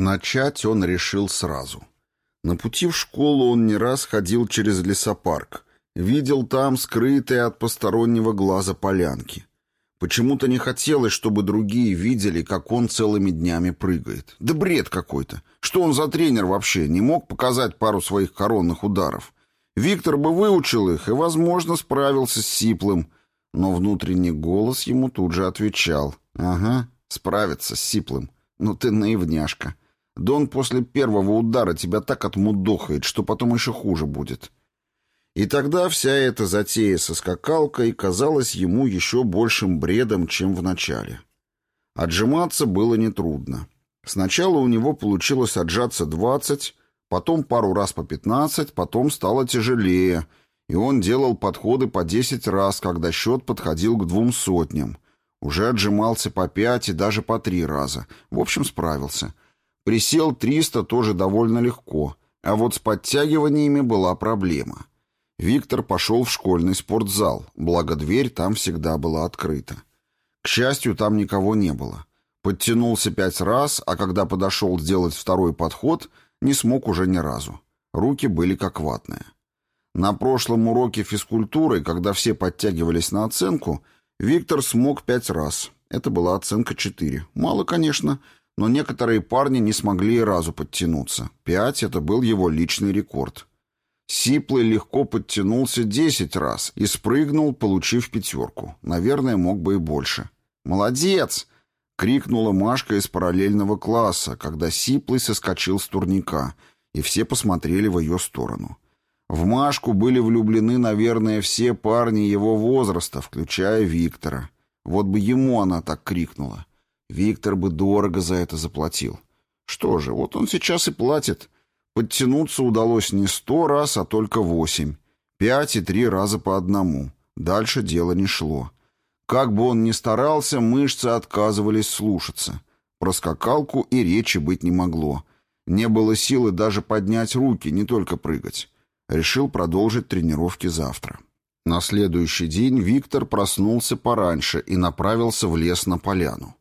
Начать он решил сразу. На пути в школу он не раз ходил через лесопарк, видел там скрытые от постороннего глаза полянки. Почему-то не хотелось, чтобы другие видели, как он целыми днями прыгает. Да бред какой-то. Что он за тренер вообще? Не мог показать пару своих коронных ударов. Виктор бы выучил их и, возможно, справился с Сиплым. Но внутренний голос ему тут же отвечал. «Ага, справиться с Сиплым. Ну ты наивняшка. Да он после первого удара тебя так отмудохает, что потом еще хуже будет». И тогда вся эта затея со скакалкой казалась ему еще большим бредом, чем в начале. Отжиматься было нетрудно. Сначала у него получилось отжаться двадцать, потом пару раз по пятнадцать, потом стало тяжелее, и он делал подходы по десять раз, когда счет подходил к двум сотням. Уже отжимался по пять и даже по три раза. В общем, справился. Присел триста тоже довольно легко, а вот с подтягиваниями была проблема — Виктор пошел в школьный спортзал, благо дверь там всегда была открыта. К счастью, там никого не было. Подтянулся пять раз, а когда подошел сделать второй подход, не смог уже ни разу. Руки были как ватные. На прошлом уроке физкультуры, когда все подтягивались на оценку, Виктор смог пять раз. Это была оценка четыре. Мало, конечно, но некоторые парни не смогли и разу подтянуться. Пять — это был его личный рекорд. Сиплый легко подтянулся десять раз и спрыгнул, получив пятерку. Наверное, мог бы и больше. «Молодец!» — крикнула Машка из параллельного класса, когда Сиплый соскочил с турника, и все посмотрели в ее сторону. В Машку были влюблены, наверное, все парни его возраста, включая Виктора. Вот бы ему она так крикнула. Виктор бы дорого за это заплатил. Что же, вот он сейчас и платит — Подтянуться удалось не сто раз, а только восемь. Пять и три раза по одному. Дальше дело не шло. Как бы он ни старался, мышцы отказывались слушаться. Про скакалку и речи быть не могло. Не было силы даже поднять руки, не только прыгать. Решил продолжить тренировки завтра. На следующий день Виктор проснулся пораньше и направился в лес на поляну.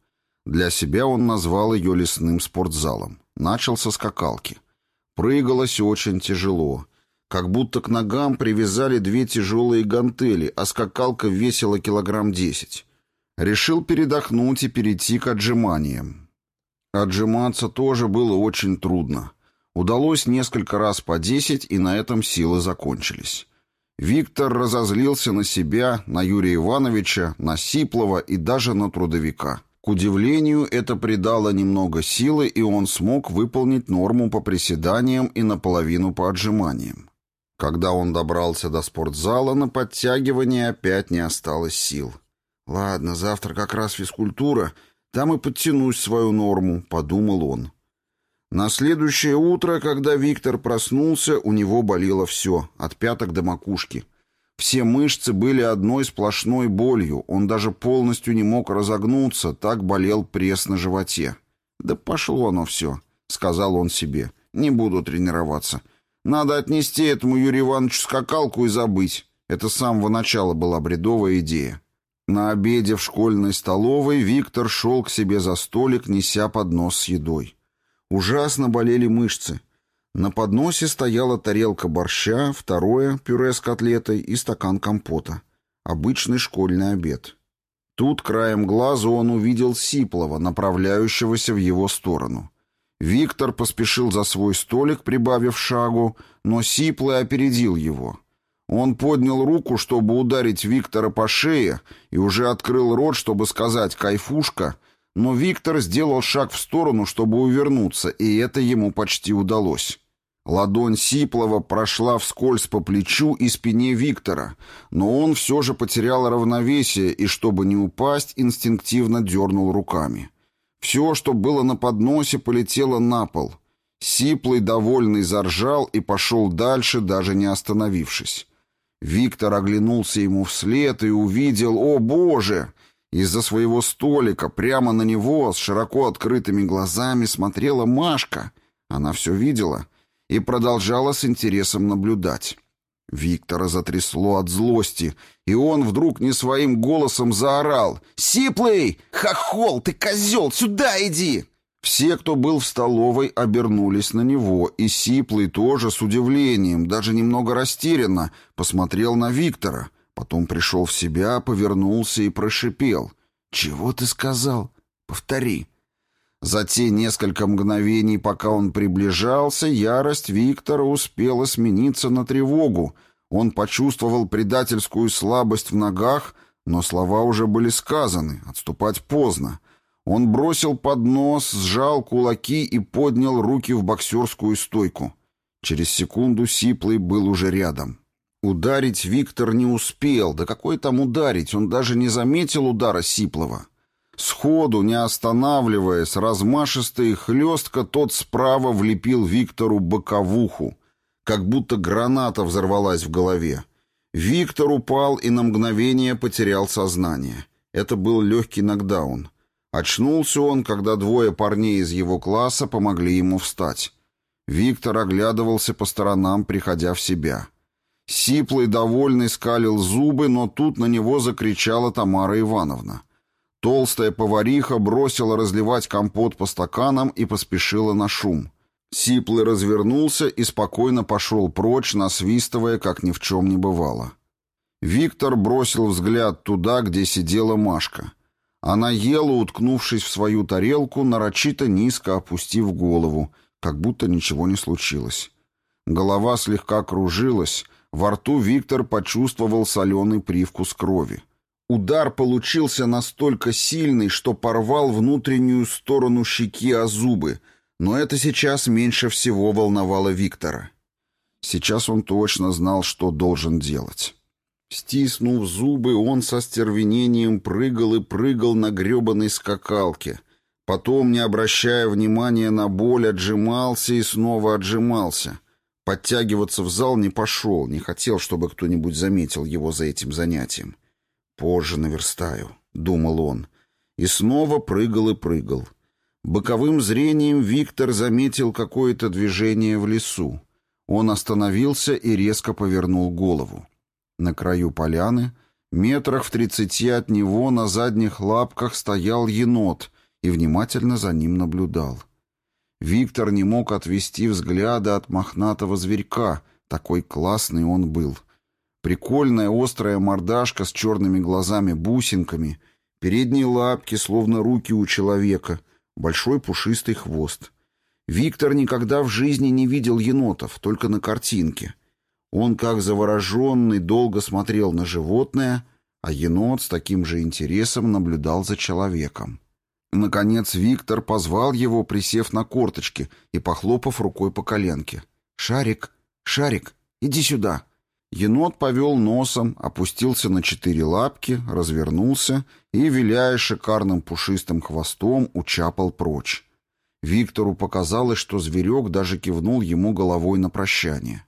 Для себя он назвал ее лесным спортзалом. Начал со скакалки. Прыгалось очень тяжело. Как будто к ногам привязали две тяжелые гантели, а скакалка весила килограмм десять. Решил передохнуть и перейти к отжиманиям. Отжиматься тоже было очень трудно. Удалось несколько раз по десять, и на этом силы закончились. Виктор разозлился на себя, на Юрия Ивановича, на Сиплова и даже на трудовика. К удивлению, это придало немного силы, и он смог выполнить норму по приседаниям и наполовину по отжиманиям. Когда он добрался до спортзала, на подтягивание опять не осталось сил. «Ладно, завтра как раз физкультура, там и подтянусь свою норму», — подумал он. На следующее утро, когда Виктор проснулся, у него болело все, от пяток до макушки — все мышцы были одной сплошной болью, он даже полностью не мог разогнуться, так болел пресс на животе. «Да пошло оно все», — сказал он себе. «Не буду тренироваться. Надо отнести этому Юрию Ивановичу скакалку и забыть». Это с самого начала была бредовая идея. На обеде в школьной столовой Виктор шел к себе за столик, неся поднос с едой. Ужасно болели мышцы. На подносе стояла тарелка борща, второе — пюре с котлетой и стакан компота. Обычный школьный обед. Тут краем глаза он увидел Сиплова, направляющегося в его сторону. Виктор поспешил за свой столик, прибавив шагу, но Сиплый опередил его. Он поднял руку, чтобы ударить Виктора по шее, и уже открыл рот, чтобы сказать «кайфушка», но Виктор сделал шаг в сторону, чтобы увернуться, и это ему почти удалось. Ладонь Сиплова прошла вскользь по плечу и спине Виктора, но он все же потерял равновесие и, чтобы не упасть, инстинктивно дернул руками. Все, что было на подносе, полетело на пол. Сиплый, довольный, заржал и пошел дальше, даже не остановившись. Виктор оглянулся ему вслед и увидел, о боже! Из-за своего столика прямо на него с широко открытыми глазами смотрела Машка. Она все видела — и продолжала с интересом наблюдать. Виктора затрясло от злости, и он вдруг не своим голосом заорал. «Сиплый! Хохол, ты козел! Сюда иди!» Все, кто был в столовой, обернулись на него, и Сиплый тоже с удивлением, даже немного растерянно, посмотрел на Виктора, потом пришел в себя, повернулся и прошипел. «Чего ты сказал? Повтори». За те несколько мгновений, пока он приближался, ярость Виктора успела смениться на тревогу. Он почувствовал предательскую слабость в ногах, но слова уже были сказаны, отступать поздно. Он бросил поднос, сжал кулаки и поднял руки в боксерскую стойку. Через секунду Сиплый был уже рядом. Ударить Виктор не успел, да какой там ударить, он даже не заметил удара Сиплова. Сходу, не останавливаясь, размашисто и хлестко тот справа влепил Виктору боковуху, как будто граната взорвалась в голове. Виктор упал и на мгновение потерял сознание. Это был легкий нокдаун. Очнулся он, когда двое парней из его класса помогли ему встать. Виктор оглядывался по сторонам, приходя в себя. Сиплый, довольный, скалил зубы, но тут на него закричала Тамара Ивановна. Толстая повариха бросила разливать компот по стаканам и поспешила на шум. Сиплый развернулся и спокойно пошел прочь, насвистывая, как ни в чем не бывало. Виктор бросил взгляд туда, где сидела Машка. Она ела, уткнувшись в свою тарелку, нарочито низко опустив голову, как будто ничего не случилось. Голова слегка кружилась, во рту Виктор почувствовал соленый привкус крови. Удар получился настолько сильный, что порвал внутреннюю сторону щеки о зубы, но это сейчас меньше всего волновало Виктора. Сейчас он точно знал, что должен делать. Стиснув зубы, он со стервенением прыгал и прыгал на гребаной скакалке. Потом, не обращая внимания на боль, отжимался и снова отжимался. Подтягиваться в зал не пошел, не хотел, чтобы кто-нибудь заметил его за этим занятием. «Позже наверстаю», — думал он. И снова прыгал и прыгал. Боковым зрением Виктор заметил какое-то движение в лесу. Он остановился и резко повернул голову. На краю поляны, метрах в тридцати от него на задних лапках стоял енот и внимательно за ним наблюдал. Виктор не мог отвести взгляда от мохнатого зверька, такой классный он был. Прикольная острая мордашка с черными глазами-бусинками, передние лапки, словно руки у человека, большой пушистый хвост. Виктор никогда в жизни не видел енотов, только на картинке. Он, как завороженный, долго смотрел на животное, а енот с таким же интересом наблюдал за человеком. Наконец Виктор позвал его, присев на корточки и похлопав рукой по коленке. «Шарик, Шарик, иди сюда!» Енот повел носом, опустился на четыре лапки, развернулся и, виляя шикарным пушистым хвостом, учапал прочь. Виктору показалось, что зверек даже кивнул ему головой на прощание.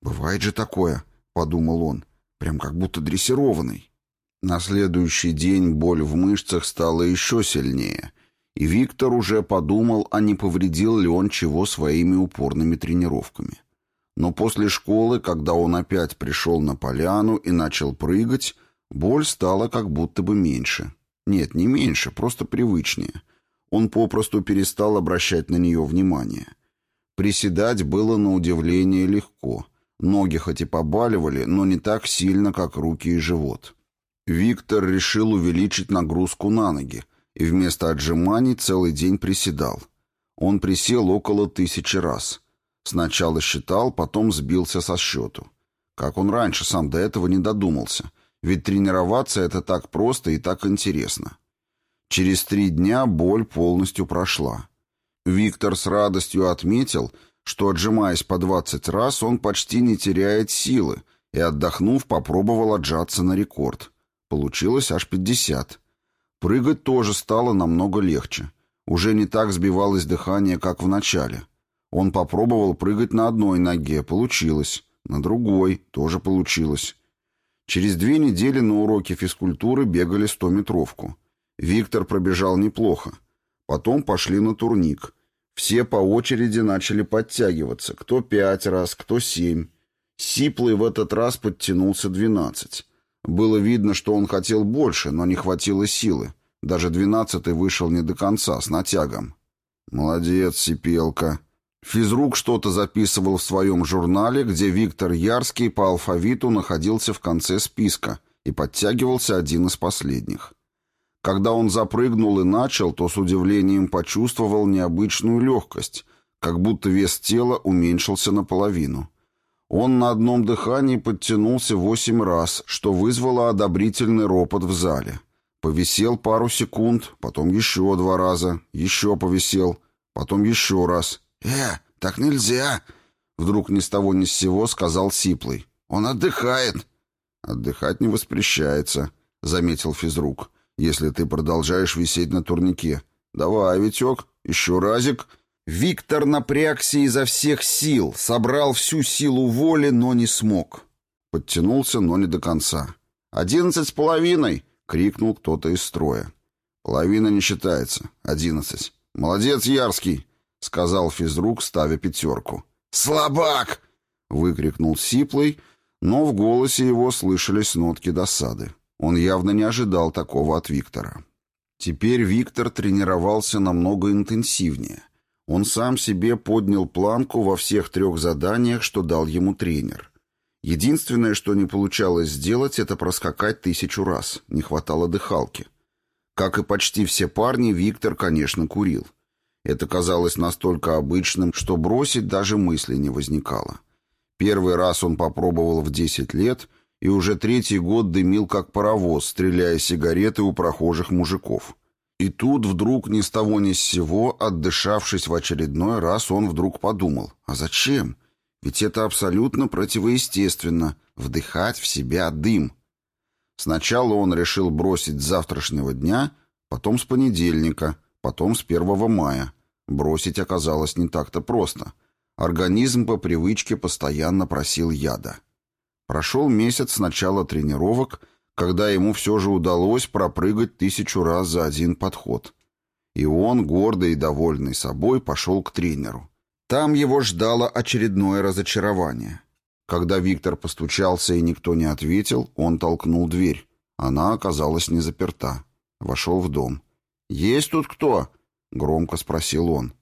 «Бывает же такое», — подумал он, — «прям как будто дрессированный». На следующий день боль в мышцах стала еще сильнее, и Виктор уже подумал, а не повредил ли он чего своими упорными тренировками. Но после школы, когда он опять пришел на поляну и начал прыгать, боль стала как будто бы меньше. Нет, не меньше, просто привычнее. Он попросту перестал обращать на нее внимание. Приседать было на удивление легко. Ноги хоть и побаливали, но не так сильно, как руки и живот. Виктор решил увеличить нагрузку на ноги и вместо отжиманий целый день приседал. Он присел около тысячи раз – Сначала считал, потом сбился со счету. Как он раньше сам до этого не додумался. Ведь тренироваться это так просто и так интересно. Через три дня боль полностью прошла. Виктор с радостью отметил, что, отжимаясь по 20 раз, он почти не теряет силы, и, отдохнув, попробовал отжаться на рекорд. Получилось аж 50. Прыгать тоже стало намного легче. Уже не так сбивалось дыхание, как в начале. Он попробовал прыгать на одной ноге, получилось. На другой тоже получилось. Через две недели на уроке физкультуры бегали стометровку. Виктор пробежал неплохо. Потом пошли на турник. Все по очереди начали подтягиваться. Кто пять раз, кто семь. Сиплый в этот раз подтянулся двенадцать. Было видно, что он хотел больше, но не хватило силы. Даже двенадцатый вышел не до конца, с натягом. Молодец, Сипелка. Физрук что-то записывал в своем журнале, где Виктор Ярский по алфавиту находился в конце списка и подтягивался один из последних. Когда он запрыгнул и начал, то с удивлением почувствовал необычную легкость, как будто вес тела уменьшился наполовину. Он на одном дыхании подтянулся восемь раз, что вызвало одобрительный ропот в зале. Повисел пару секунд, потом еще два раза, еще повисел, потом еще раз. «Э, так нельзя!» Вдруг ни с того ни с сего сказал Сиплый. «Он отдыхает!» «Отдыхать не воспрещается», — заметил физрук, «если ты продолжаешь висеть на турнике. Давай, Витек, еще разик». Виктор напрягся изо всех сил, собрал всю силу воли, но не смог. Подтянулся, но не до конца. «Одиннадцать с половиной!» — крикнул кто-то из строя. «Половина не считается. Одиннадцать. Молодец, Ярский!» — сказал физрук, ставя пятерку. «Слабак!» — выкрикнул Сиплый, но в голосе его слышались нотки досады. Он явно не ожидал такого от Виктора. Теперь Виктор тренировался намного интенсивнее. Он сам себе поднял планку во всех трех заданиях, что дал ему тренер. Единственное, что не получалось сделать, это проскакать тысячу раз. Не хватало дыхалки. Как и почти все парни, Виктор, конечно, курил. Это казалось настолько обычным, что бросить даже мысли не возникало. Первый раз он попробовал в 10 лет и уже третий год дымил как паровоз, стреляя сигареты у прохожих мужиков. И тут вдруг ни с того ни с сего, отдышавшись в очередной раз, он вдруг подумал, а зачем? Ведь это абсолютно противоестественно — вдыхать в себя дым. Сначала он решил бросить с завтрашнего дня, потом с понедельника, потом с первого мая. Бросить оказалось не так-то просто. Организм по привычке постоянно просил яда. Прошел месяц с начала тренировок — когда ему все же удалось пропрыгать тысячу раз за один подход. И он, гордый и довольный собой, пошел к тренеру. Там его ждало очередное разочарование. Когда Виктор постучался и никто не ответил, он толкнул дверь. Она оказалась не заперта. Вошел в дом. «Есть тут кто?» — громко спросил он.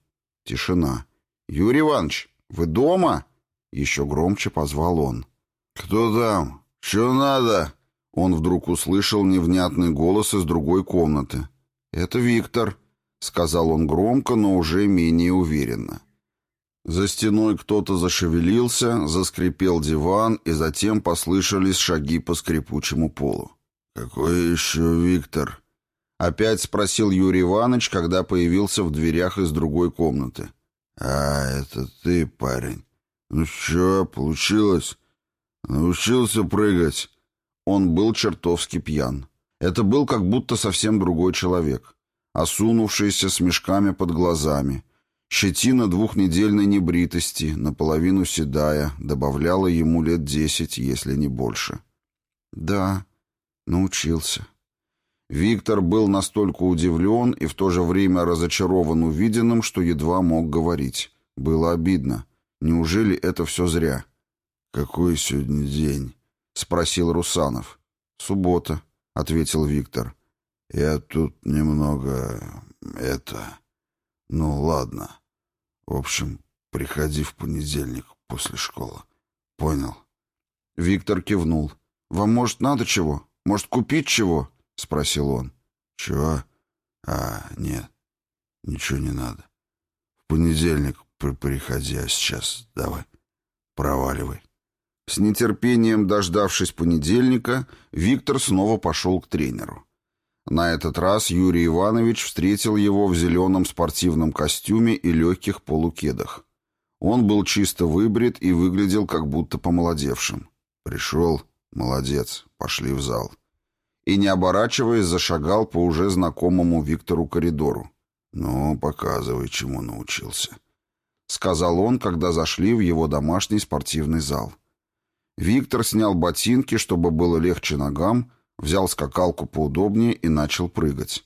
Тишина. «Юрий Иванович, вы дома?» Еще громче позвал он. «Кто там? Что надо?» Он вдруг услышал невнятный голос из другой комнаты. «Это Виктор», — сказал он громко, но уже менее уверенно. За стеной кто-то зашевелился, заскрипел диван, и затем послышались шаги по скрипучему полу. «Какой еще Виктор?» — опять спросил Юрий Иванович, когда появился в дверях из другой комнаты. «А, это ты, парень. Ну что, получилось? Научился прыгать?» Он был чертовски пьян. Это был как будто совсем другой человек. Осунувшийся с мешками под глазами. Щетина двухнедельной небритости, наполовину седая, добавляла ему лет десять, если не больше. Да, научился. Виктор был настолько удивлен и в то же время разочарован увиденным, что едва мог говорить. Было обидно. Неужели это все зря? «Какой сегодня день?» — спросил Русанов. «Суббота», — ответил Виктор. «Я тут немного... это... Ну, ладно. В общем, приходи в понедельник после школы. Понял?» Виктор кивнул. «Вам, может, надо чего? Может, купить чего?» — спросил он. «Чего? А, нет, ничего не надо. В понедельник при приходи, а сейчас давай, проваливай». С нетерпением дождавшись понедельника, Виктор снова пошел к тренеру. На этот раз Юрий Иванович встретил его в зеленом спортивном костюме и легких полукедах. Он был чисто выбрит и выглядел как будто помолодевшим. «Пришел? Молодец. Пошли в зал». И, не оборачиваясь, зашагал по уже знакомому Виктору коридору. «Ну, показывай, чему научился», — сказал он, когда зашли в его домашний спортивный зал. Виктор снял ботинки, чтобы было легче ногам, взял скакалку поудобнее и начал прыгать.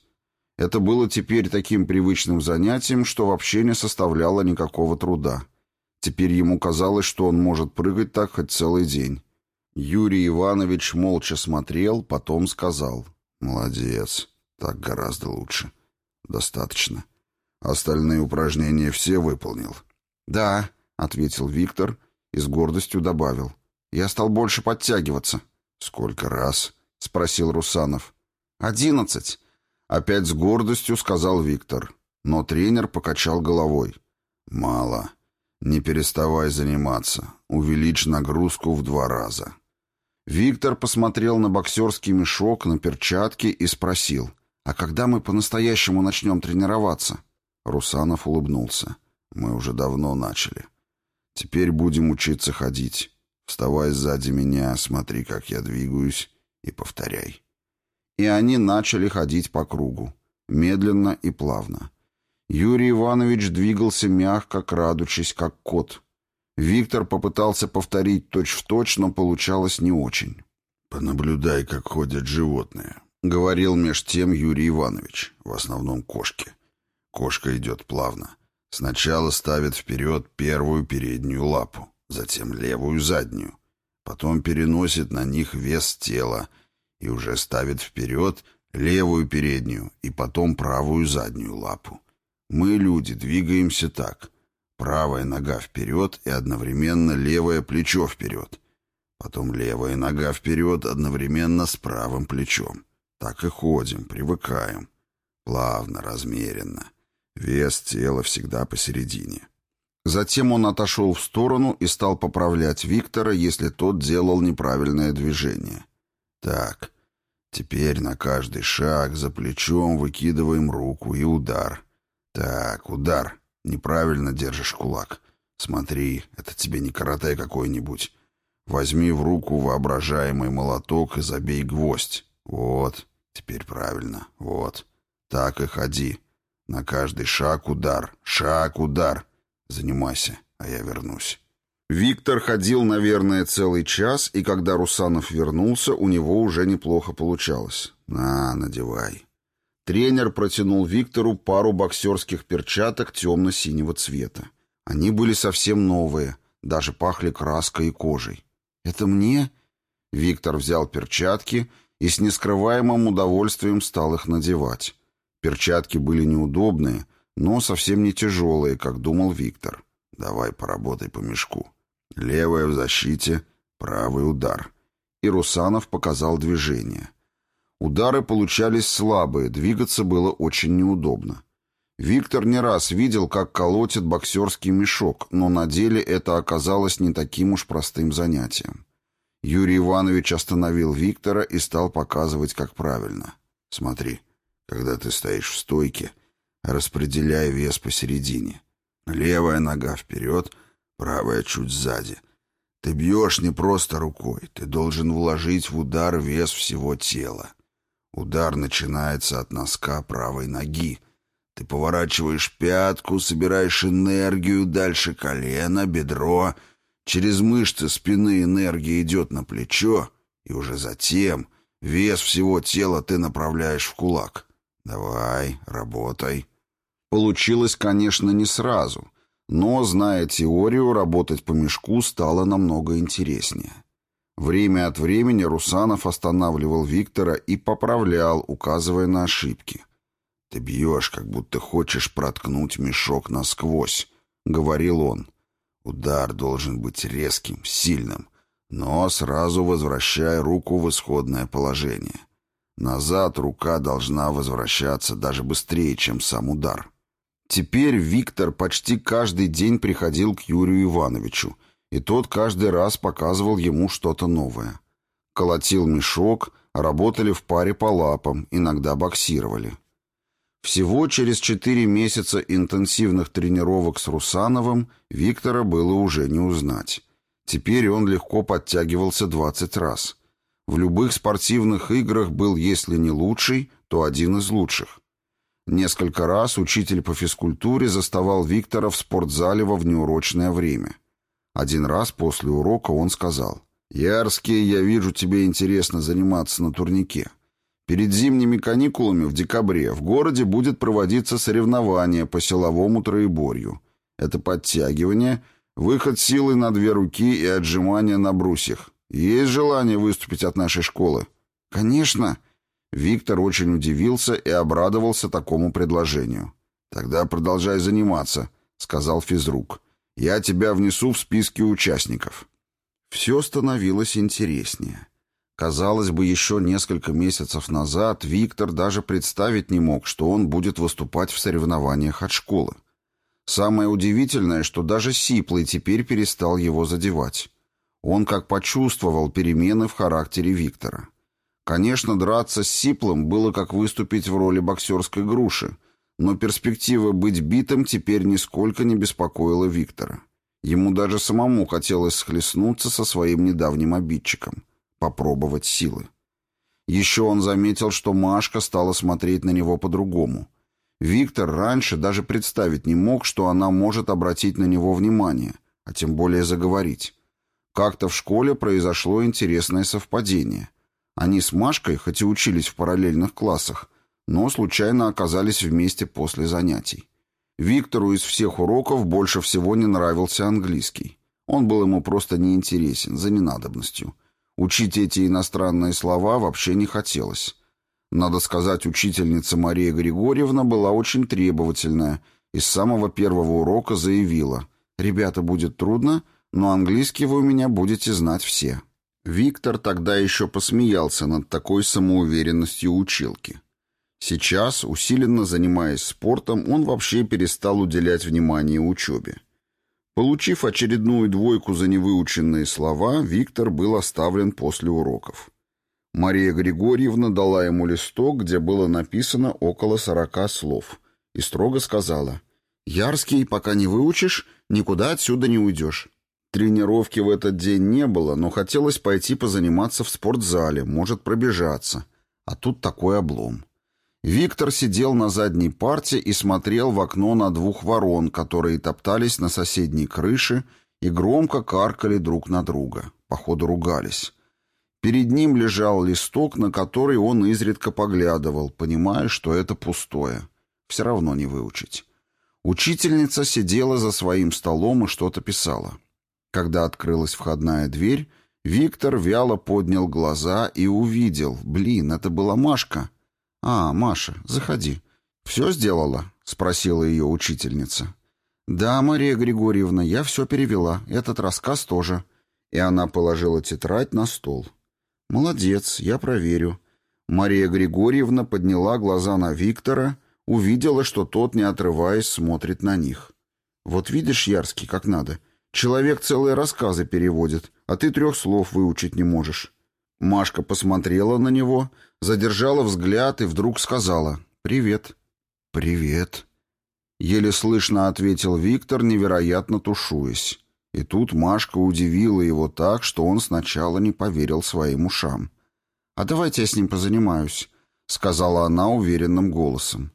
Это было теперь таким привычным занятием, что вообще не составляло никакого труда. Теперь ему казалось, что он может прыгать так хоть целый день. Юрий Иванович молча смотрел, потом сказал. «Молодец. Так гораздо лучше. Достаточно. Остальные упражнения все выполнил? Да, ответил Виктор и с гордостью добавил. Я стал больше подтягиваться. Сколько раз? спросил Русанов. Одиннадцать. Опять с гордостью сказал Виктор. Но тренер покачал головой. Мало. Не переставай заниматься. Увеличь нагрузку в два раза. Виктор посмотрел на боксерский мешок, на перчатки и спросил, «А когда мы по-настоящему начнем тренироваться?» Русанов улыбнулся. «Мы уже давно начали. Теперь будем учиться ходить. Вставай сзади меня, смотри, как я двигаюсь, и повторяй». И они начали ходить по кругу, медленно и плавно. Юрий Иванович двигался мягко, крадучись, как кот. Виктор попытался повторить точь-в-точь, но получалось не очень. «Понаблюдай, как ходят животные», — говорил меж тем Юрий Иванович, в основном кошки. Кошка идет плавно. Сначала ставит вперед первую переднюю лапу, затем левую заднюю. Потом переносит на них вес тела и уже ставит вперед левую переднюю и потом правую заднюю лапу. Мы, люди, двигаемся так. Правая нога вперед и одновременно левое плечо вперед. Потом левая нога вперед одновременно с правым плечом. Так и ходим, привыкаем. Плавно, размеренно. Вес тела всегда посередине. Затем он отошел в сторону и стал поправлять Виктора, если тот делал неправильное движение. Так, теперь на каждый шаг за плечом выкидываем руку и удар. Так, удар. Неправильно держишь кулак. Смотри, это тебе не карате какой-нибудь. Возьми в руку воображаемый молоток и забей гвоздь. Вот, теперь правильно, вот. Так и ходи. На каждый шаг удар, шаг удар. Занимайся, а я вернусь. Виктор ходил, наверное, целый час, и когда Русанов вернулся, у него уже неплохо получалось. На, надевай. Тренер протянул Виктору пару боксерских перчаток темно-синего цвета. Они были совсем новые, даже пахли краской и кожей. «Это мне?» Виктор взял перчатки и с нескрываемым удовольствием стал их надевать. Перчатки были неудобные, но совсем не тяжелые, как думал Виктор. «Давай поработай по мешку. Левая в защите, правый удар». И Русанов показал движение — Удары получались слабые, двигаться было очень неудобно. Виктор не раз видел, как колотит боксерский мешок, но на деле это оказалось не таким уж простым занятием. Юрий Иванович остановил Виктора и стал показывать, как правильно. «Смотри, когда ты стоишь в стойке, распределяй вес посередине. Левая нога вперед, правая чуть сзади. Ты бьешь не просто рукой, ты должен вложить в удар вес всего тела. Удар начинается от носка правой ноги. Ты поворачиваешь пятку, собираешь энергию, дальше колено, бедро. Через мышцы спины энергия идет на плечо, и уже затем вес всего тела ты направляешь в кулак. Давай, работай. Получилось, конечно, не сразу, но, зная теорию, работать по мешку стало намного интереснее. Время от времени Русанов останавливал Виктора и поправлял, указывая на ошибки. «Ты бьешь, как будто хочешь проткнуть мешок насквозь», — говорил он. «Удар должен быть резким, сильным, но сразу возвращай руку в исходное положение. Назад рука должна возвращаться даже быстрее, чем сам удар». Теперь Виктор почти каждый день приходил к Юрию Ивановичу — и тот каждый раз показывал ему что-то новое. Колотил мешок, работали в паре по лапам, иногда боксировали. Всего через четыре месяца интенсивных тренировок с Русановым Виктора было уже не узнать. Теперь он легко подтягивался 20 раз. В любых спортивных играх был, если не лучший, то один из лучших. Несколько раз учитель по физкультуре заставал Виктора в спортзале во внеурочное время. Один раз после урока он сказал, «Ярский, я вижу, тебе интересно заниматься на турнике. Перед зимними каникулами в декабре в городе будет проводиться соревнование по силовому троеборью. Это подтягивание, выход силой на две руки и отжимания на брусьях. Есть желание выступить от нашей школы?» «Конечно!» Виктор очень удивился и обрадовался такому предложению. «Тогда продолжай заниматься», — сказал физрук. «Я тебя внесу в списки участников». Все становилось интереснее. Казалось бы, еще несколько месяцев назад Виктор даже представить не мог, что он будет выступать в соревнованиях от школы. Самое удивительное, что даже Сиплый теперь перестал его задевать. Он как почувствовал перемены в характере Виктора. Конечно, драться с Сиплым было как выступить в роли боксерской груши, но перспектива быть битым теперь нисколько не беспокоила Виктора. Ему даже самому хотелось схлестнуться со своим недавним обидчиком, попробовать силы. Еще он заметил, что Машка стала смотреть на него по-другому. Виктор раньше даже представить не мог, что она может обратить на него внимание, а тем более заговорить. Как-то в школе произошло интересное совпадение. Они с Машкой, хоть и учились в параллельных классах, но случайно оказались вместе после занятий. Виктору из всех уроков больше всего не нравился английский. Он был ему просто неинтересен, за ненадобностью. Учить эти иностранные слова вообще не хотелось. Надо сказать, учительница Мария Григорьевна была очень требовательная и с самого первого урока заявила «Ребята, будет трудно, но английский вы у меня будете знать все». Виктор тогда еще посмеялся над такой самоуверенностью училки. Сейчас, усиленно занимаясь спортом, он вообще перестал уделять внимание учебе. Получив очередную двойку за невыученные слова, Виктор был оставлен после уроков. Мария Григорьевна дала ему листок, где было написано около сорока слов, и строго сказала «Ярский, пока не выучишь, никуда отсюда не уйдешь». Тренировки в этот день не было, но хотелось пойти позаниматься в спортзале, может пробежаться. А тут такой облом. Виктор сидел на задней парте и смотрел в окно на двух ворон, которые топтались на соседней крыше и громко каркали друг на друга. Походу, ругались. Перед ним лежал листок, на который он изредка поглядывал, понимая, что это пустое. Все равно не выучить. Учительница сидела за своим столом и что-то писала. Когда открылась входная дверь, Виктор вяло поднял глаза и увидел. Блин, это была Машка. «А, Маша, заходи. Все сделала?» — спросила ее учительница. «Да, Мария Григорьевна, я все перевела. Этот рассказ тоже». И она положила тетрадь на стол. «Молодец, я проверю». Мария Григорьевна подняла глаза на Виктора, увидела, что тот, не отрываясь, смотрит на них. «Вот видишь, Ярский, как надо. Человек целые рассказы переводит, а ты трех слов выучить не можешь». Машка посмотрела на него, задержала взгляд и вдруг сказала «Привет». «Привет». Еле слышно ответил Виктор, невероятно тушуясь. И тут Машка удивила его так, что он сначала не поверил своим ушам. «А давайте я с ним позанимаюсь», — сказала она уверенным голосом.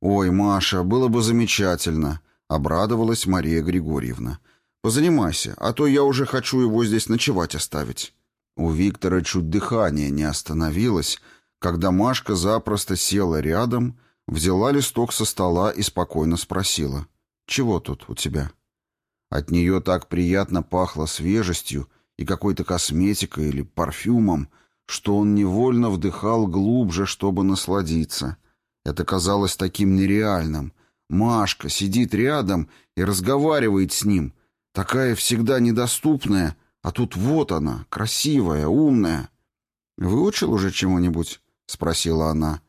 «Ой, Маша, было бы замечательно», — обрадовалась Мария Григорьевна. Позанимайся, а то я уже хочу его здесь ночевать оставить». У Виктора чуть дыхание не остановилось, когда Машка запросто села рядом, взяла листок со стола и спокойно спросила. «Чего тут у тебя?» От нее так приятно пахло свежестью и какой-то косметикой или парфюмом, что он невольно вдыхал глубже, чтобы насладиться. Это казалось таким нереальным. Машка сидит рядом и разговаривает с ним — Такая всегда недоступная, а тут вот она, красивая, умная. «Выучил уже чему-нибудь?» — спросила она.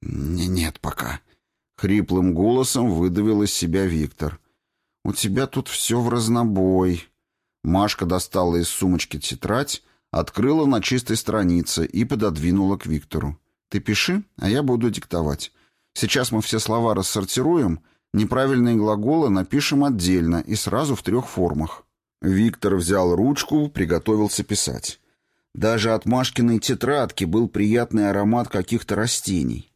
«Нет пока». Хриплым голосом выдавил из себя Виктор. «У тебя тут все в разнобой». Машка достала из сумочки тетрадь, открыла на чистой странице и пододвинула к Виктору. «Ты пиши, а я буду диктовать. Сейчас мы все слова рассортируем, Неправильные глаголы напишем отдельно и сразу в трех формах. Виктор взял ручку, приготовился писать. Даже от Машкиной тетрадки был приятный аромат каких-то растений.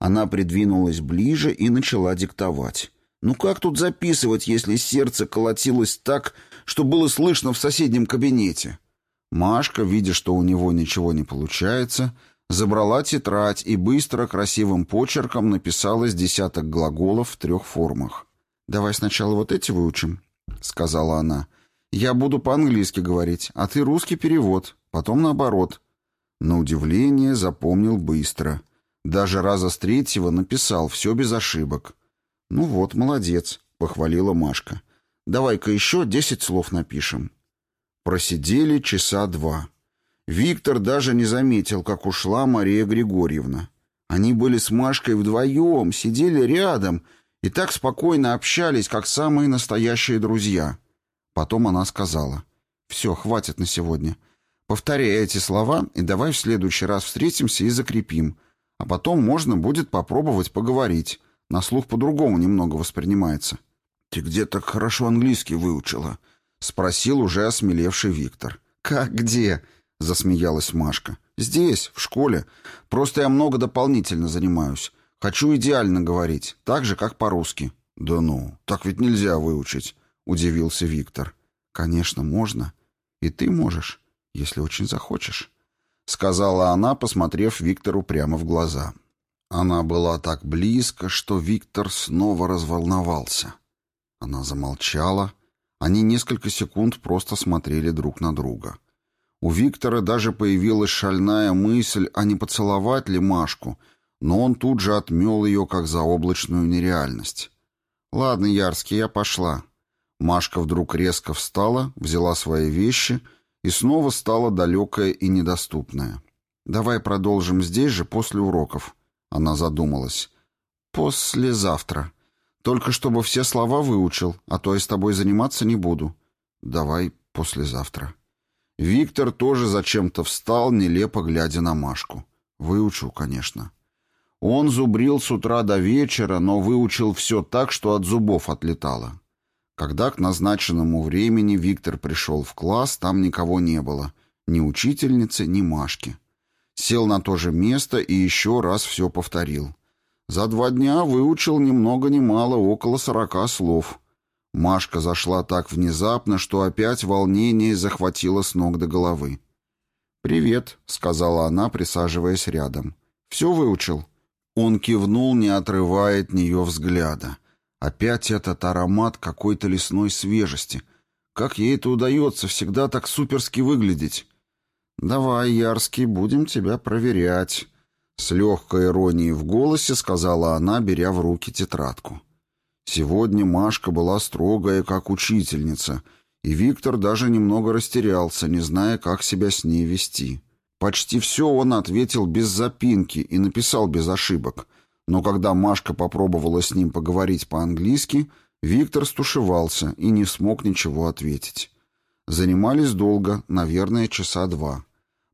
Она придвинулась ближе и начала диктовать. Ну как тут записывать, если сердце колотилось так, что было слышно в соседнем кабинете? Машка, видя, что у него ничего не получается, Забрала тетрадь и быстро, красивым почерком написала с десяток глаголов в трех формах. «Давай сначала вот эти выучим», — сказала она. «Я буду по-английски говорить, а ты русский перевод, потом наоборот». На удивление запомнил быстро. Даже раза с третьего написал, все без ошибок. «Ну вот, молодец», — похвалила Машка. «Давай-ка еще десять слов напишем». Просидели часа два. Виктор даже не заметил, как ушла Мария Григорьевна. Они были с Машкой вдвоем, сидели рядом и так спокойно общались, как самые настоящие друзья. Потом она сказала, «Все, хватит на сегодня. Повторяй эти слова и давай в следующий раз встретимся и закрепим. А потом можно будет попробовать поговорить. На слух по-другому немного воспринимается». «Ты где так хорошо английский выучила?» — спросил уже осмелевший Виктор. «Как где?» — засмеялась Машка. «Здесь, в школе. Просто я много дополнительно занимаюсь. Хочу идеально говорить, так же, как по-русски». «Да ну, так ведь нельзя выучить», — удивился Виктор. «Конечно, можно. И ты можешь, если очень захочешь», — сказала она, посмотрев Виктору прямо в глаза. Она была так близко, что Виктор снова разволновался. Она замолчала, они несколько секунд просто смотрели друг на друга. У Виктора даже появилась шальная мысль, а не поцеловать ли Машку, но он тут же отмел ее как заоблачную нереальность. «Ладно, Ярский, я пошла». Машка вдруг резко встала, взяла свои вещи и снова стала далекая и недоступная. «Давай продолжим здесь же после уроков», — она задумалась. «Послезавтра». Только чтобы все слова выучил, а то я с тобой заниматься не буду. Давай послезавтра. Виктор тоже зачем-то встал, нелепо глядя на Машку. Выучу, конечно. Он зубрил с утра до вечера, но выучил все так, что от зубов отлетало. Когда к назначенному времени Виктор пришел в класс, там никого не было. Ни учительницы, ни Машки. Сел на то же место и еще раз все повторил. За два дня выучил ни много ни мало, около сорока слов. Машка зашла так внезапно, что опять волнение захватило с ног до головы. «Привет», — сказала она, присаживаясь рядом. «Все выучил?» Он кивнул, не отрывая от нее взгляда. Опять этот аромат какой-то лесной свежести. Как ей это удается всегда так суперски выглядеть? «Давай, Ярский, будем тебя проверять», с легкой иронией в голосе сказала она, беря в руки тетрадку. Сегодня Машка была строгая, как учительница, и Виктор даже немного растерялся, не зная, как себя с ней вести. Почти все он ответил без запинки и написал без ошибок, но когда Машка попробовала с ним поговорить по-английски, Виктор стушевался и не смог ничего ответить. Занимались долго, наверное, часа два.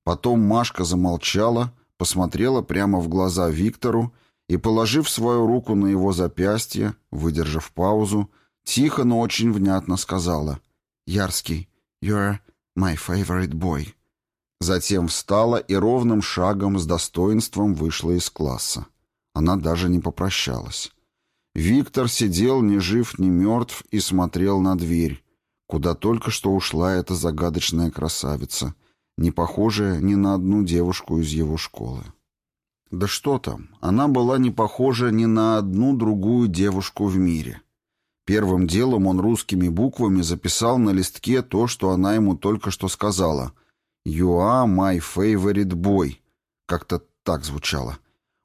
Потом Машка замолчала, посмотрела прямо в глаза Виктору и, положив свою руку на его запястье, выдержав паузу, тихо, но очень внятно сказала «Ярский, you're my favorite boy». Затем встала и ровным шагом с достоинством вышла из класса. Она даже не попрощалась. Виктор сидел ни жив, ни мертв и смотрел на дверь, куда только что ушла эта загадочная красавица — не похожая ни на одну девушку из его школы. Да что там, она была не похожа ни на одну другую девушку в мире. Первым делом он русскими буквами записал на листке то, что она ему только что сказала. «You are my favorite boy». Как-то так звучало.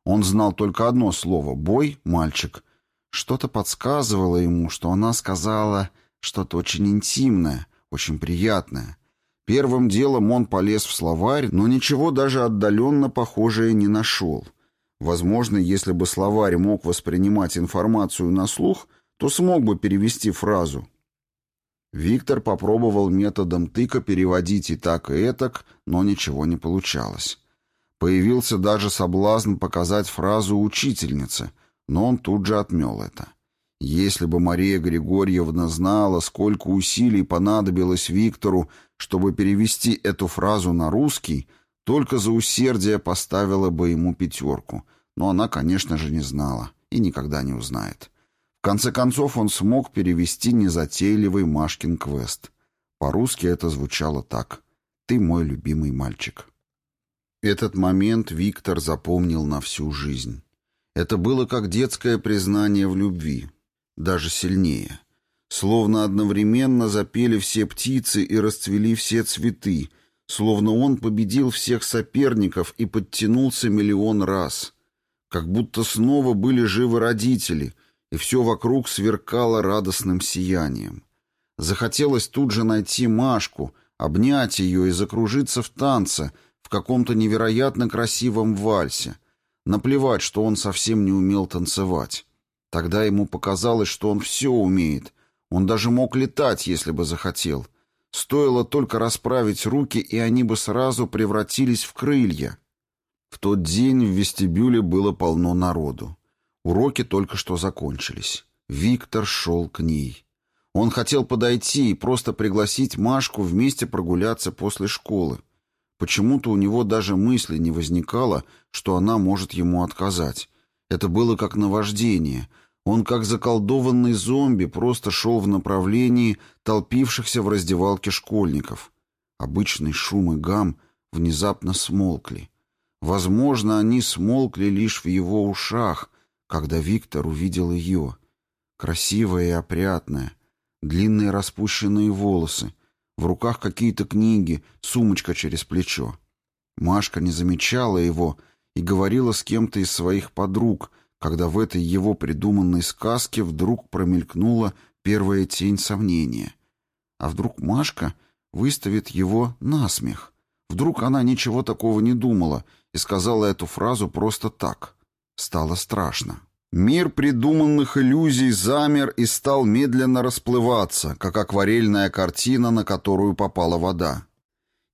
Он знал только одно слово «бой» — «мальчик». Что-то подсказывало ему, что она сказала что-то очень интимное, очень приятное. Первым делом он полез в словарь, но ничего даже отдаленно похожее не нашел. Возможно, если бы словарь мог воспринимать информацию на слух, то смог бы перевести фразу. Виктор попробовал методом тыка переводить и так, и этак, но ничего не получалось. Появился даже соблазн показать фразу учительнице, но он тут же отмел это. Если бы Мария Григорьевна знала, сколько усилий понадобилось Виктору, чтобы перевести эту фразу на русский, только за усердие поставила бы ему пятерку. Но она, конечно же, не знала и никогда не узнает. В конце концов, он смог перевести незатейливый Машкин квест. По-русски это звучало так «Ты мой любимый мальчик». Этот момент Виктор запомнил на всю жизнь. Это было как детское признание в любви, даже сильнее. Словно одновременно запели все птицы и расцвели все цветы, словно он победил всех соперников и подтянулся миллион раз. Как будто снова были живы родители, и все вокруг сверкало радостным сиянием. Захотелось тут же найти Машку, обнять ее и закружиться в танце, в каком-то невероятно красивом вальсе. Наплевать, что он совсем не умел танцевать. Тогда ему показалось, что он все умеет. Он даже мог летать, если бы захотел. Стоило только расправить руки, и они бы сразу превратились в крылья. В тот день в вестибюле было полно народу. Уроки только что закончились. Виктор шел к ней. Он хотел подойти и просто пригласить Машку вместе прогуляться после школы. Почему-то у него даже мысли не возникало, что она может ему отказать. Это было как наваждение. Он, как заколдованный зомби, просто шел в направлении толпившихся в раздевалке школьников. Обычный шум и гам внезапно смолкли. Возможно, они смолкли лишь в его ушах, когда Виктор увидел ее. Красивая и опрятная, длинные распущенные волосы, в руках какие-то книги, сумочка через плечо. Машка не замечала его и говорила с кем-то из своих подруг, когда в этой его придуманной сказке вдруг промелькнула первая тень сомнения. А вдруг Машка выставит его на смех? Вдруг она ничего такого не думала и сказала эту фразу просто так. Стало страшно. Мир придуманных иллюзий замер и стал медленно расплываться, как акварельная картина, на которую попала вода.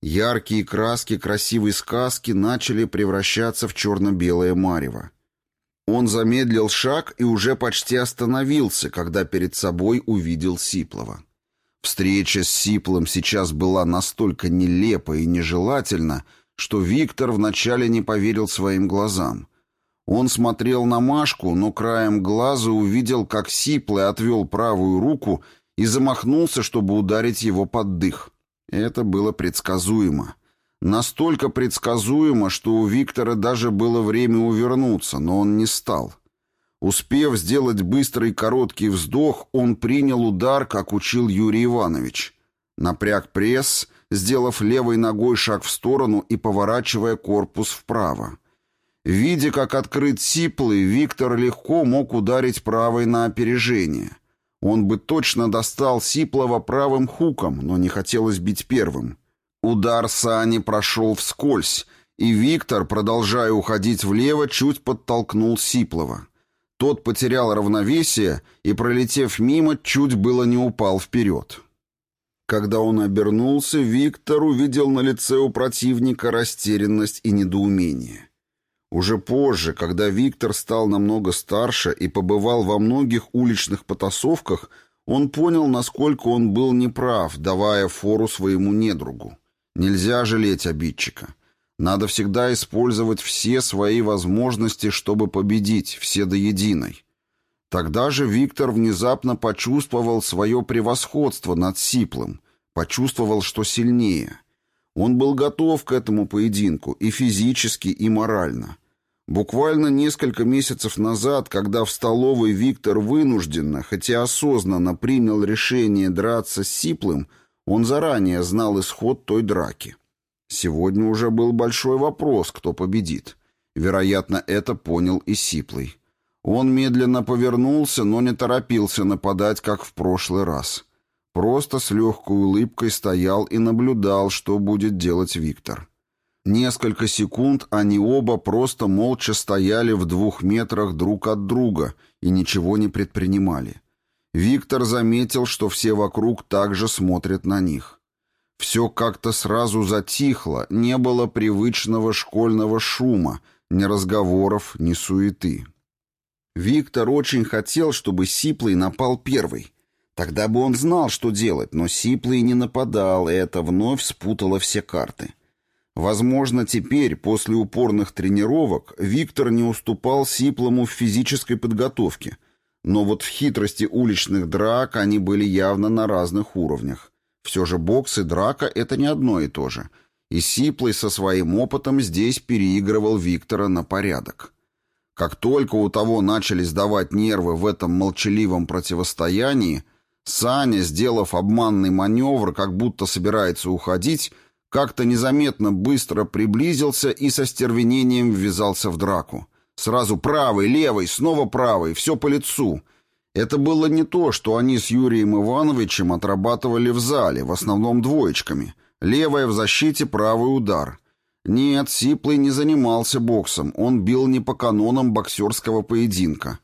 Яркие краски красивой сказки начали превращаться в черно-белое марево. Он замедлил шаг и уже почти остановился, когда перед собой увидел Сиплова. Встреча с Сиплым сейчас была настолько нелепа и нежелательна, что Виктор вначале не поверил своим глазам — он смотрел на Машку, но краем глаза увидел, как Сиплый отвел правую руку и замахнулся, чтобы ударить его под дых. Это было предсказуемо. Настолько предсказуемо, что у Виктора даже было время увернуться, но он не стал. Успев сделать быстрый короткий вздох, он принял удар, как учил Юрий Иванович. Напряг пресс, сделав левой ногой шаг в сторону и поворачивая корпус вправо. Видя, как открыт сиплый, Виктор легко мог ударить правой на опережение. Он бы точно достал Сиплова правым хуком, но не хотелось бить первым. Удар Сани прошел вскользь, и Виктор, продолжая уходить влево, чуть подтолкнул Сиплова. Тот потерял равновесие и, пролетев мимо, чуть было не упал вперед. Когда он обернулся, Виктор увидел на лице у противника растерянность и недоумение. Уже позже, когда Виктор стал намного старше и побывал во многих уличных потасовках, он понял, насколько он был неправ, давая фору своему недругу. Нельзя жалеть обидчика. Надо всегда использовать все свои возможности, чтобы победить, все до единой. Тогда же Виктор внезапно почувствовал свое превосходство над Сиплым, почувствовал, что сильнее – он был готов к этому поединку и физически, и морально. Буквально несколько месяцев назад, когда в столовой Виктор вынужденно, хотя осознанно принял решение драться с Сиплым, он заранее знал исход той драки. Сегодня уже был большой вопрос, кто победит. Вероятно, это понял и Сиплый. Он медленно повернулся, но не торопился нападать, как в прошлый раз. Просто с легкой улыбкой стоял и наблюдал, что будет делать Виктор. Несколько секунд они оба просто молча стояли в двух метрах друг от друга и ничего не предпринимали. Виктор заметил, что все вокруг также смотрят на них. Все как-то сразу затихло, не было привычного школьного шума, ни разговоров, ни суеты. Виктор очень хотел, чтобы Сиплый напал первый — Тогда бы он знал, что делать, но Сиплый не нападал, и это вновь спутало все карты. Возможно, теперь, после упорных тренировок, Виктор не уступал Сиплому в физической подготовке, но вот в хитрости уличных драк они были явно на разных уровнях. Все же бокс и драка — это не одно и то же. И Сиплый со своим опытом здесь переигрывал Виктора на порядок. Как только у того начали сдавать нервы в этом молчаливом противостоянии — Саня, сделав обманный маневр, как будто собирается уходить, как-то незаметно быстро приблизился и со стервенением ввязался в драку. Сразу правый, левый, снова правый, все по лицу. Это было не то, что они с Юрием Ивановичем отрабатывали в зале, в основном двоечками. Левая в защите, правый удар. Нет, Сиплый не занимался боксом, он бил не по канонам боксерского поединка.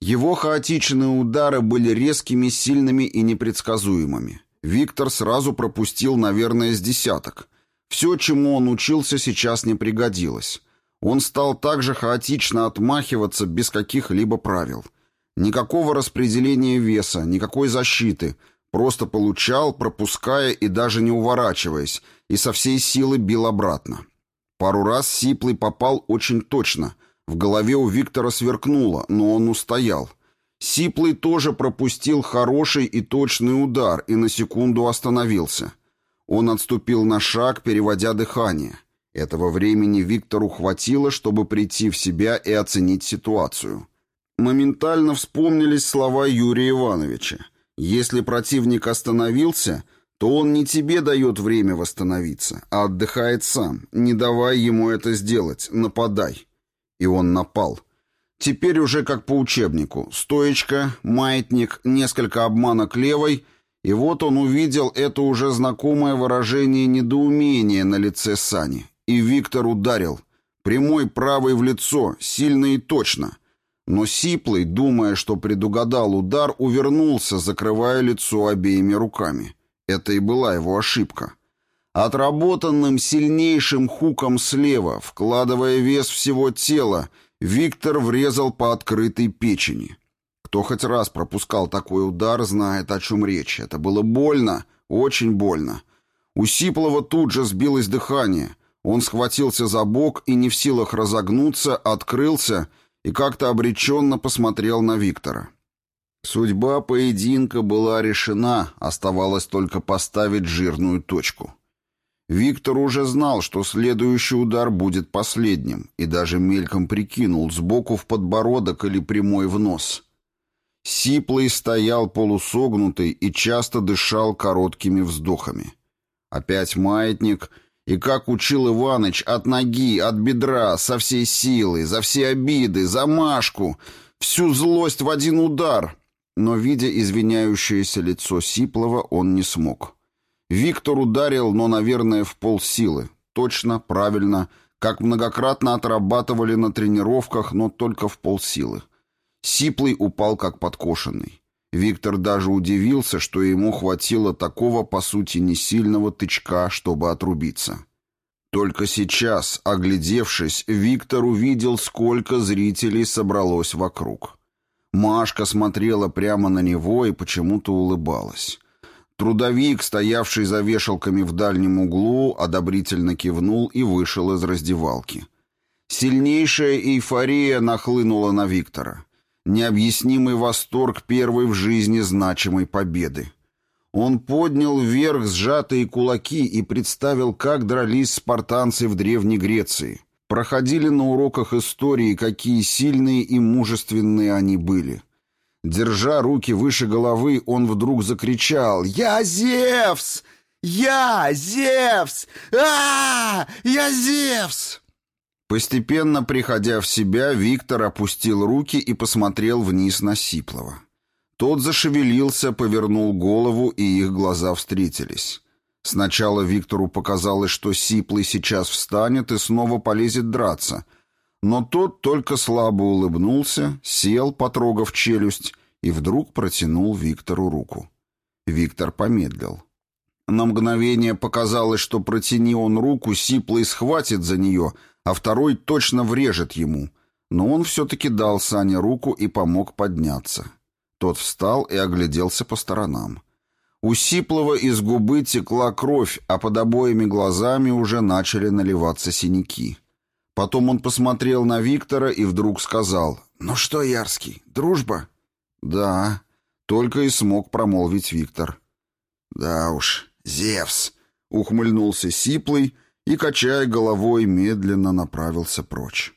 Его хаотичные удары были резкими, сильными и непредсказуемыми. Виктор сразу пропустил, наверное, с десяток. Все, чему он учился, сейчас не пригодилось. Он стал также хаотично отмахиваться без каких-либо правил. Никакого распределения веса, никакой защиты. Просто получал, пропуская и даже не уворачиваясь, и со всей силы бил обратно. Пару раз Сиплый попал очень точно. В голове у Виктора сверкнуло, но он устоял. Сиплый тоже пропустил хороший и точный удар и на секунду остановился. Он отступил на шаг, переводя дыхание. Этого времени Виктору хватило, чтобы прийти в себя и оценить ситуацию. Моментально вспомнились слова Юрия Ивановича. «Если противник остановился, то он не тебе дает время восстановиться, а отдыхает сам. Не давай ему это сделать, нападай». И он напал. Теперь уже как по учебнику. Стоечка, маятник, несколько обманок левой, и вот он увидел это уже знакомое выражение недоумения на лице Сани. И Виктор ударил. Прямой правой в лицо, сильно и точно. Но Сиплый, думая, что предугадал удар, увернулся, закрывая лицо обеими руками. Это и была его ошибка. Отработанным сильнейшим хуком слева, вкладывая вес всего тела, Виктор врезал по открытой печени. Кто хоть раз пропускал такой удар, знает, о чем речь. Это было больно, очень больно. У Сиплова тут же сбилось дыхание. Он схватился за бок и, не в силах разогнуться, открылся и как-то обреченно посмотрел на Виктора. Судьба поединка была решена, оставалось только поставить жирную точку. Виктор уже знал, что следующий удар будет последним, и даже мельком прикинул, сбоку в подбородок или прямой в нос. Сиплый стоял полусогнутый и часто дышал короткими вздохами. Опять маятник, и, как учил Иваныч, от ноги, от бедра, со всей силы, за все обиды, за Машку, всю злость в один удар. Но, видя извиняющееся лицо Сиплова, он не смог. Виктор ударил, но, наверное, в полсилы. Точно, правильно, как многократно отрабатывали на тренировках, но только в полсилы. Сиплый упал как подкошенный. Виктор даже удивился, что ему хватило такого, по сути, несильного тычка, чтобы отрубиться. Только сейчас, оглядевшись, Виктор увидел, сколько зрителей собралось вокруг. Машка смотрела прямо на него и почему-то улыбалась. Трудовик, стоявший за вешалками в дальнем углу, одобрительно кивнул и вышел из раздевалки. Сильнейшая эйфория нахлынула на Виктора. Необъяснимый восторг первой в жизни значимой победы. Он поднял вверх сжатые кулаки и представил, как дрались спартанцы в Древней Греции. Проходили на уроках истории, какие сильные и мужественные они были. Держа руки выше головы, он вдруг закричал «Я Зевс! Я Зевс! а, Я Зевс!» Постепенно приходя в себя, Виктор опустил руки и посмотрел вниз на Сиплова. Тот зашевелился, повернул голову, и их глаза встретились. Сначала Виктору показалось, что Сиплый сейчас встанет и снова полезет драться — но тот только слабо улыбнулся, сел, потрогав челюсть, и вдруг протянул Виктору руку. Виктор помедлил. На мгновение показалось, что протяни он руку, Сиплый схватит за нее, а второй точно врежет ему. Но он все-таки дал Сане руку и помог подняться. Тот встал и огляделся по сторонам. У Сиплова из губы текла кровь, а под обоими глазами уже начали наливаться синяки. Потом он посмотрел на Виктора и вдруг сказал, «Ну что, Ярский, дружба?» «Да», — только и смог промолвить Виктор. «Да уж, Зевс», — ухмыльнулся Сиплый и, качая головой, медленно направился прочь.